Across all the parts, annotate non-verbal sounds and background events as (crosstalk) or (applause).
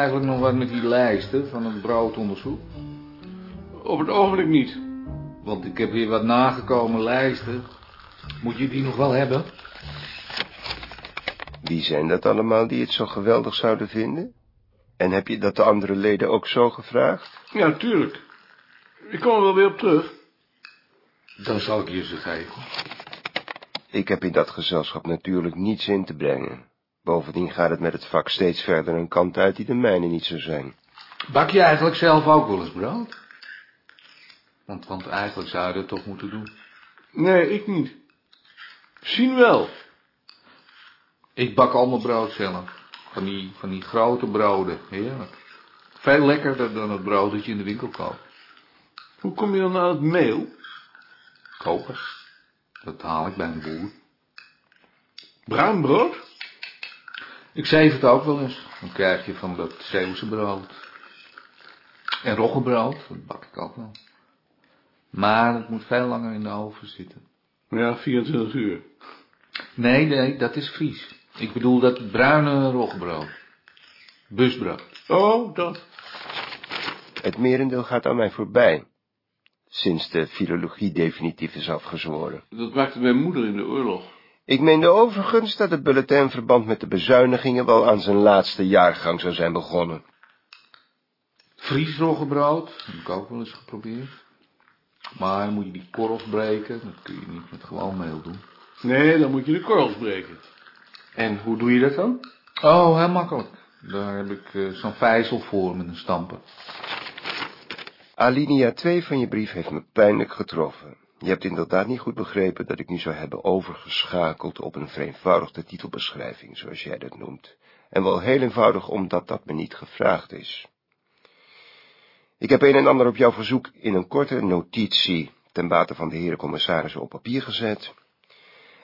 eigenlijk nog wat met die lijsten van het broodonderzoek? Op het ogenblik niet. Want ik heb hier wat nagekomen lijsten. Moet je die nog wel hebben? Wie zijn dat allemaal die het zo geweldig zouden vinden? En heb je dat de andere leden ook zo gevraagd? Ja, natuurlijk. Ik kom er wel weer op terug. Dan zal ik je ze geven. Ik heb in dat gezelschap natuurlijk niets in te brengen. Bovendien gaat het met het vak steeds verder een kant uit die de mijne niet zou zijn. Bak je eigenlijk zelf ook wel eens brood? Want, want eigenlijk zou je dat toch moeten doen. Nee, ik niet. Zien wel. Ik bak allemaal brood zelf. Van die, van die grote broden, heerlijk. Veel lekkerder dan het brood dat je in de winkel koopt. Hoe kom je dan aan het meel? Kopen. Dat haal ik bij een boer. Bruin brood? Ik zeef het ook wel eens. Dan krijg je van dat Zeeuwse brood. En roggebrood, dat bak ik ook wel. Maar het moet veel langer in de oven zitten. Ja, 24 uur. Nee, nee, dat is Fries. Ik bedoel dat bruine roggebrood. Busbrood. Oh, dat. Het merendeel gaat aan mij voorbij. Sinds de filologie definitief is afgezworen. Dat maakte mijn moeder in de oorlog. Ik meende overigens dat het bulletin in verband met de bezuinigingen wel aan zijn laatste jaargang zou zijn begonnen. Fries roggebrood, dat heb ik ook wel eens geprobeerd. Maar dan moet je die korrels breken, dat kun je niet met gewoon meel doen. Nee, dan moet je de korrels breken. En hoe doe je dat dan? Oh, heel makkelijk. Daar heb ik eh, zo'n vijzel voor met een stamper. Alinea 2 van je brief heeft me pijnlijk getroffen. Je hebt inderdaad niet goed begrepen dat ik nu zou hebben overgeschakeld op een vereenvoudigde titelbeschrijving, zoals jij dat noemt. En wel heel eenvoudig omdat dat me niet gevraagd is. Ik heb een en ander op jouw verzoek in een korte notitie ten bate van de heren commissarissen op papier gezet.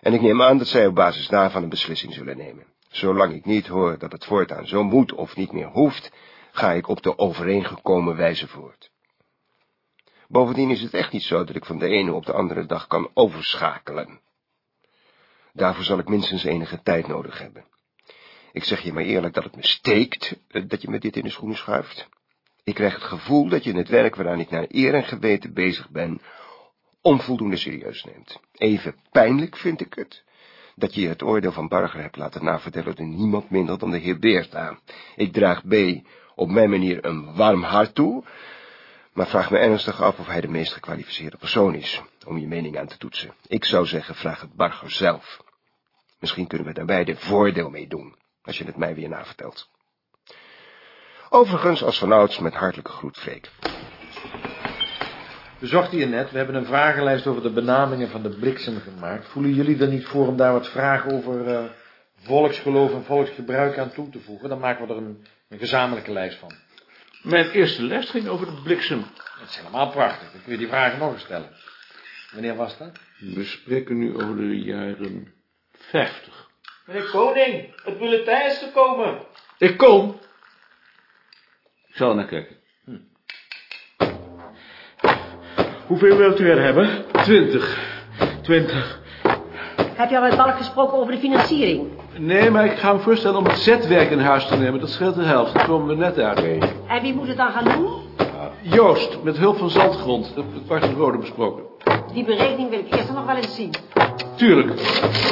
En ik neem aan dat zij op basis daarvan een beslissing zullen nemen. Zolang ik niet hoor dat het voortaan zo moet of niet meer hoeft, ga ik op de overeengekomen wijze voort. Bovendien is het echt niet zo dat ik van de ene op de andere dag kan overschakelen. Daarvoor zal ik minstens enige tijd nodig hebben. Ik zeg je maar eerlijk dat het me steekt eh, dat je me dit in de schoenen schuift. Ik krijg het gevoel dat je het werk waaraan ik naar eer en geweten bezig ben, onvoldoende serieus neemt. Even pijnlijk vind ik het, dat je het oordeel van Barger hebt laten navertellen door niemand minder dan de heer Beerta. Ik draag B op mijn manier een warm hart toe, maar vraag me ernstig af of hij de meest gekwalificeerde persoon is, om je mening aan te toetsen. Ik zou zeggen, vraag het Barger zelf. Misschien kunnen we daarbij de voordeel mee doen, als je het mij weer navertelt. Overigens, als vanouds, met hartelijke groet, Freek. Bezocht je net, we hebben een vragenlijst over de benamingen van de bliksem gemaakt. Voelen jullie er niet voor om daar wat vragen over uh, volksgeloof en volksgebruik aan toe te voegen? Dan maken we er een, een gezamenlijke lijst van. Mijn eerste les ging over de bliksem. Dat is helemaal prachtig, dan kun je die vragen nog eens stellen. Wanneer was dat? We spreken nu over de jaren 50. Meneer Koning, het bulletin is gekomen. Ik kom. Ik zal er naar kijken. Hm. Hoeveel wilt u er hebben? Twintig. Twintig. Heb je al met Balk gesproken over de financiering? Nee, maar ik ga hem voorstellen om het zetwerk in huis te nemen. Dat scheelt de helft. Dat komen we net uit. En wie moet het dan gaan doen? Joost, met hulp van Zandgrond. Dat heb ik de Rode besproken. Die berekening wil ik eerst nog wel eens zien. Tuurlijk.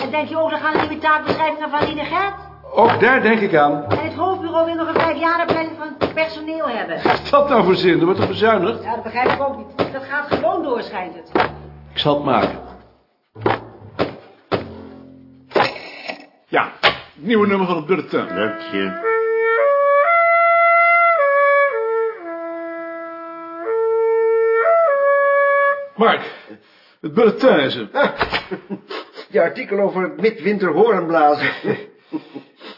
En denk je ook nog aan de taakbeschrijvingen van Lineget? Ook daar denk ik aan. En het hoofdbureau wil nog een vijfjarenplanning van het personeel hebben. Wat is dat nou voor zin? Er wordt toch bezuinigd? Ja, dat begrijp ik ook niet. Dat gaat gewoon door, schijnt het. Ik zal het maken. Ja, nieuwe nummer van het bulletin. Dank je. Mark, het bulletin is er. Je artikel over het midwinter hoornblazen.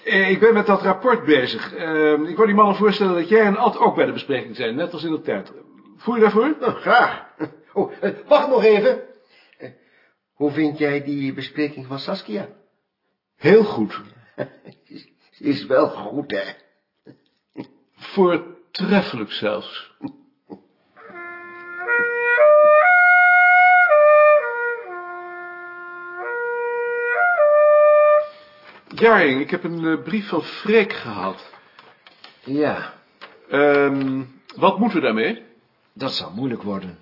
Eh, Ik ben met dat rapport bezig. Eh, ik wou die mannen voorstellen dat jij en Ad ook bij de bespreking zijn, net als in de tijd. Voel je daarvoor? Nou, graag. Oh, eh, wacht nog even. Eh, Hoe vind jij die bespreking van Saskia? Heel goed. Is, (laughs) is wel goed, hè? Voortreffelijk zelfs. Ik heb een eh, brief van Freek gehad. Ja, Ehm, wat moeten we daarmee? dat zal moeilijk worden.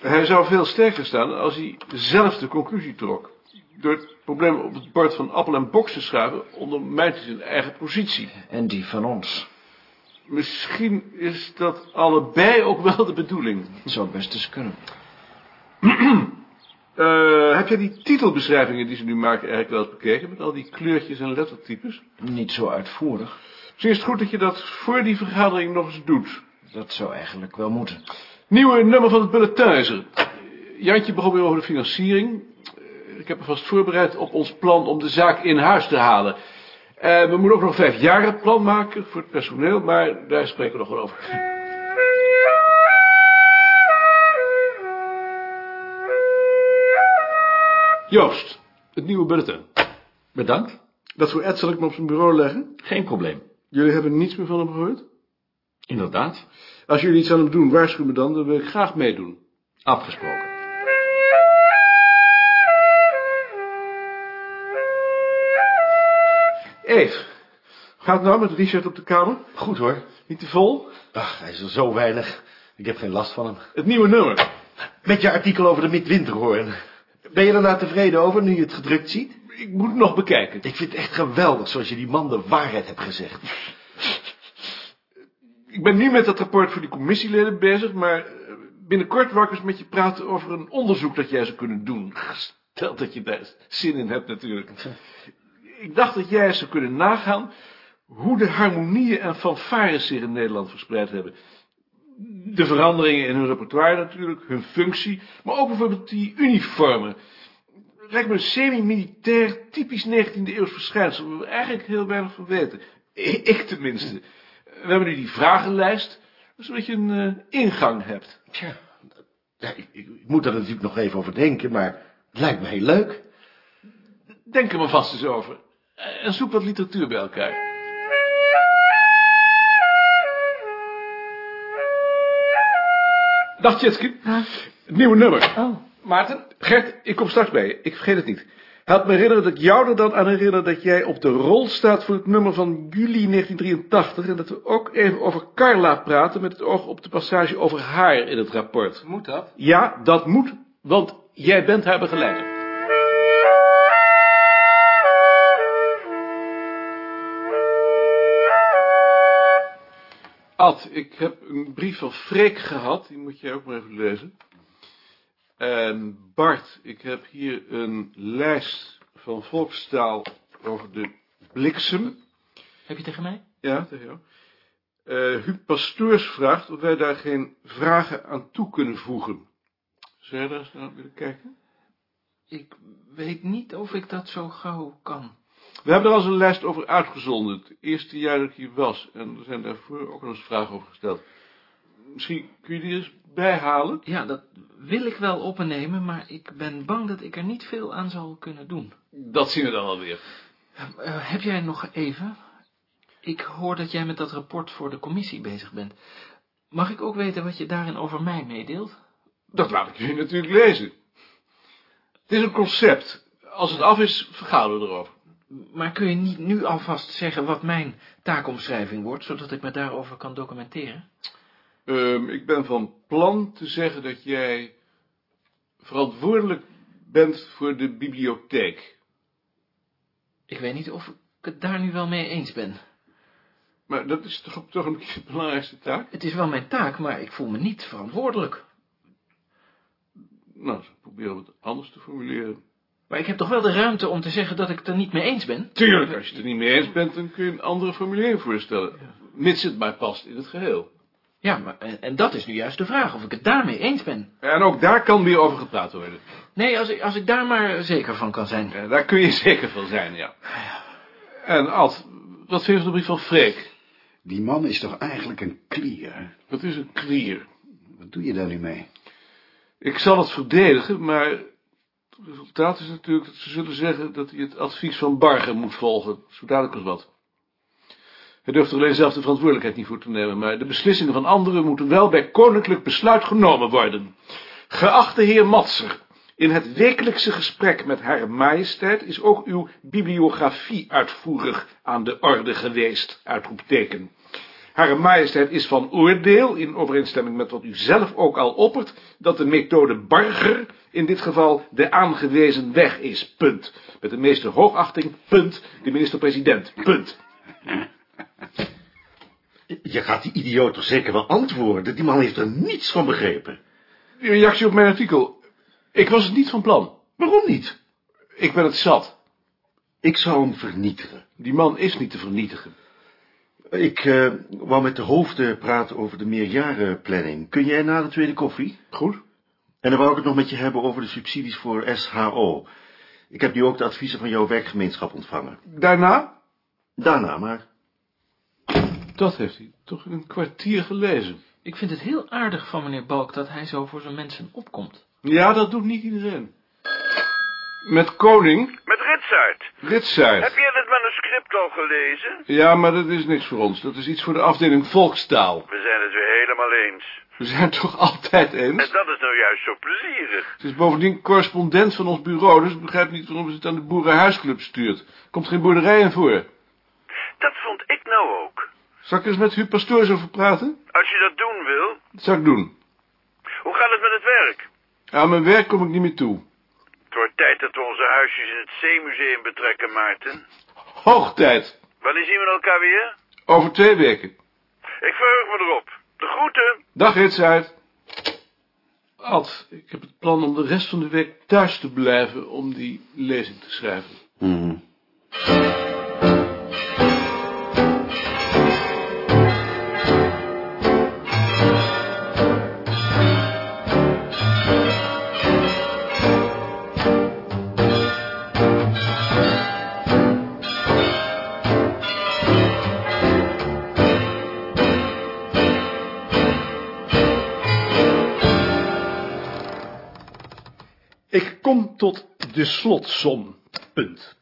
Hij zou veel sterker staan als hij zelf de conclusie trok. Door het probleem op het bord van appel en box te schuiven, ondermijnt hij zijn eigen positie. En die van ons. Misschien is dat allebei ook wel de bedoeling. Het zou best eens kunnen. (clears throat) Eh, heb jij die titelbeschrijvingen die ze nu maken eigenlijk wel eens bekeken? Met al die kleurtjes en lettertypes? Niet zo uitvoerig. Misschien is het goed dat je dat voor die vergadering nog eens doet. Dat zou eigenlijk wel moeten. Nieuwe nummer van het bulletin. Jantje begon weer over de financiering. Eh, Ik heb me vast voorbereid op ons plan om de zaak in huis te halen. Eh, we moeten ook nog een vijf jaren plan maken voor het personeel, maar daar spreken we nog wel over. Joost, het nieuwe bulletin. Bedankt. Dat voor Ed zal ik me op zijn bureau leggen. Geen probleem. Jullie hebben niets meer van hem gehoord? Inderdaad. Als jullie iets aan hem doen, waarschuw me dan, dan wil ik graag meedoen. Afgesproken. Eve, gaat het nou met Richard op de kamer? Goed hoor. Niet te vol? Ach, hij is er zo weinig. Ik heb geen last van hem. Het nieuwe nummer. Met je artikel over de midwinterhoorn. Ben je er nou tevreden over, nu je het gedrukt ziet? Ik moet het nog bekijken. Ik vind het echt geweldig, zoals je die man de waarheid hebt gezegd. Ik ben nu met dat rapport voor die commissieleden bezig, maar eh, binnenkort wou ik eens met je praten over een onderzoek dat jij zou kunnen doen. Stel dat je daar zin in hebt natuurlijk. Ik dacht dat jij eens zou kunnen nagaan hoe de harmonieën en fanfares zich in Nederland verspreid hebben. De veranderingen in hun repertoire natuurlijk, hun functie, maar ook bijvoorbeeld die uniformen. Lijkt me een semi-militair, typisch 19e eeuws verschijnsel, waar we eigenlijk heel weinig van weten. Ik tenminste. We hebben nu die vragenlijst, zodat je een eh, ingang hebt. Tja, ja, ik, ik, moet er natuurlijk nog even over denken, maar het lijkt me heel leuk. Denk er maar vast eens over. Eh, En zoek wat literatuur bij elkaar. Dag Tjitske. Nieuwe nummer. Oh. Maarten, Gert, ik kom straks bij je. Ik vergeet het niet. Help me herinneren dat ik jou er dan aan herinner dat jij op de rol staat voor het nummer van juli 1983 en dat we ook even over Carla praten met het oog op de passage over haar in het rapport. Moet dat? Ja, dat moet, want jij bent haar begeleider. Ad, ik heb een brief van Freek gehad, die moet jij ook maar even lezen. En Bart, ik heb hier een lijst van volkstaal over de bliksem. Heb je tegen mij? Ja, tegen jou. Eh Huub Pastoors vraagt of wij daar geen vragen aan toe kunnen voegen. Zou jij daar eens naar willen kijken? Ik weet niet of ik dat zo gauw kan. We hebben er al eens een lijst over uitgezonden, het eerste jaar dat ik hier was. En er zijn daarvoor ook al eens vragen over gesteld. Misschien kun je die eens bijhalen? Ja, dat wil ik wel opnemen, maar ik ben bang dat ik er niet veel aan zal kunnen doen. Dat zien we dan alweer. Eh, heb jij nog even? Ik hoor dat jij met dat rapport voor de commissie bezig bent. Mag ik ook weten wat je daarin over mij meedeelt? Dat laat ik jullie natuurlijk lezen. Het is een concept. Als het af is, vergaderen we erover. Maar kun je niet nu alvast zeggen wat mijn taakomschrijving wordt, zodat ik me daarover kan documenteren? Ehm, ik ben van plan te zeggen dat jij verantwoordelijk bent voor de bibliotheek. Ik weet niet of ik het daar nu wel mee eens ben. Maar dat is toch, toch een de belangrijkste taak? Het is wel mijn taak, maar ik voel me niet verantwoordelijk. Nou, dan proberen we het anders te formuleren. Maar ik heb toch wel de ruimte om te zeggen dat ik het er niet mee eens ben? Tuurlijk, als je het er niet mee eens bent, dan kun je een andere formulering voorstellen. Mits het maar past in het geheel. Ja, maar, en, en dat is nu juist de vraag, of ik het daarmee eens ben. En ook daar kan weer over gepraat worden. Nee, als ik, als ik daar maar zeker van kan zijn. Ja, daar kun je zeker van zijn, ja. En Ad, wat vind je van de brief van Freek? Die man is toch eigenlijk een klier? Dat is een klier. Wat doe je daar nu mee? Ik zal het verdedigen, maar het resultaat is natuurlijk dat ze zullen zeggen dat hij het advies van Barger moet volgen. Zo dadelijk als wat. Hij durft er alleen zelf de verantwoordelijkheid niet voor te nemen, maar de beslissingen van anderen moeten wel bij koninklijk besluit genomen worden. Geachte heer Matser, in het wekelijkse gesprek met haar majesteit is ook uw bibliografie uitvoerig aan de orde geweest, uitroepteken. Hare majesteit is van oordeel, in overeenstemming met wat u zelf ook al oppert, dat de methode Barger in dit geval de aangewezen weg is, punt. Met de meeste hoogachting, punt, de minister-president, punt. Je gaat die idioot toch zeker wel antwoorden? Die man heeft er niets van begrepen. Die reactie op mijn artikel. Ik was het niet van plan. Waarom niet? Ik ben het zat. Ik zou hem vernietigen. Die man is niet te vernietigen. Ik eh, wou met de hoofden praten over de meerjarenplanning. Kun jij na de tweede koffie? Goed. En dan wou ik het nog met je hebben over de subsidies voor SHO. Ik heb nu ook de adviezen van jouw werkgemeenschap ontvangen. Daarna? Daarna maar. Dat heeft hij toch in een kwartier gelezen. Ik vind het heel aardig van meneer Balk dat hij zo voor zijn mensen opkomt. Ja, dat doet niet iedereen. Met Koning, Met Ritsaert. Heb jij het manuscript al gelezen? Ja, maar dat is niks voor ons. Dat is iets voor de afdeling volkstaal. We zijn het weer helemaal eens. We zijn het toch altijd En eens? dat is nou juist zo plezierig. Het is bovendien correspondent van ons bureau, dus ik begrijp niet waarom ze het aan de Boerenhuisclub stuurt. Komt geen boerderij in voor. Dat vond ik nou ook. Zal ik eens met Huub Pastoors over praten? Als je dat doen wil, Dat zou ik doen. hoe gaat het met het werk? Aan mijn werk kom ik niet meer toe. Het wordt tijd dat we onze huisjes in het Zeemuseum betrekken, Maarten. Hoog tijd. Wanneer zien we elkaar weer? Over twee weken. Ik verheug me erop. De groeten. Dag Ritsaert. Ad, ik heb het plan om de rest van de week thuis te blijven om die lezing te schrijven. Ik tot de slotsom. Punt.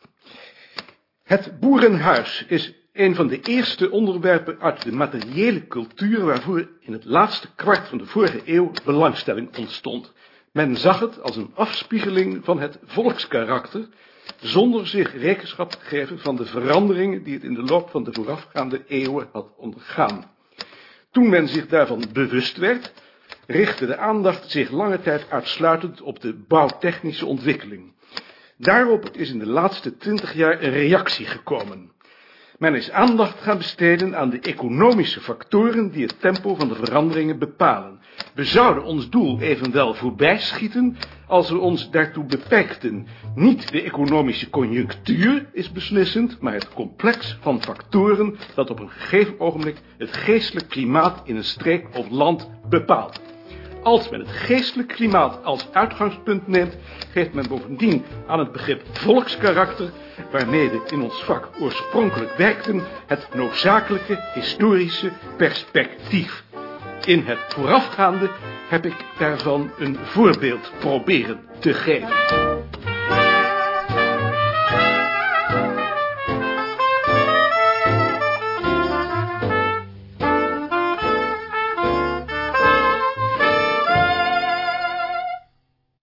Het boerenhuis is een van de eerste onderwerpen uit de materiële cultuur waarvoor in het laatste kwart van de vorige eeuw belangstelling ontstond. Men zag het als een afspiegeling van het volkskarakter, zonder zich rekenschap te geven van de veranderingen die het in de loop van de voorafgaande eeuwen had ondergaan. Toen men zich daarvan bewust werd, richtte de aandacht zich lange tijd uitsluitend op de bouwtechnische ontwikkeling. Daarop is in de laatste twintig jaar een reactie gekomen. Men is aandacht gaan besteden aan de economische factoren die het tempo van de veranderingen bepalen. We zouden ons doel evenwel voorbijschieten als we ons daartoe beperkten. Niet de economische conjunctuur is beslissend, maar het complex van factoren dat op een gegeven ogenblik het geestelijk klimaat in een streek of land bepaalt. Als men het geestelijk klimaat als uitgangspunt neemt, geeft men bovendien aan het begrip volkskarakter, waarmee we in ons vak oorspronkelijk werkten, het noodzakelijke historische perspectief. In het voorafgaande heb ik daarvan een voorbeeld proberen te geven.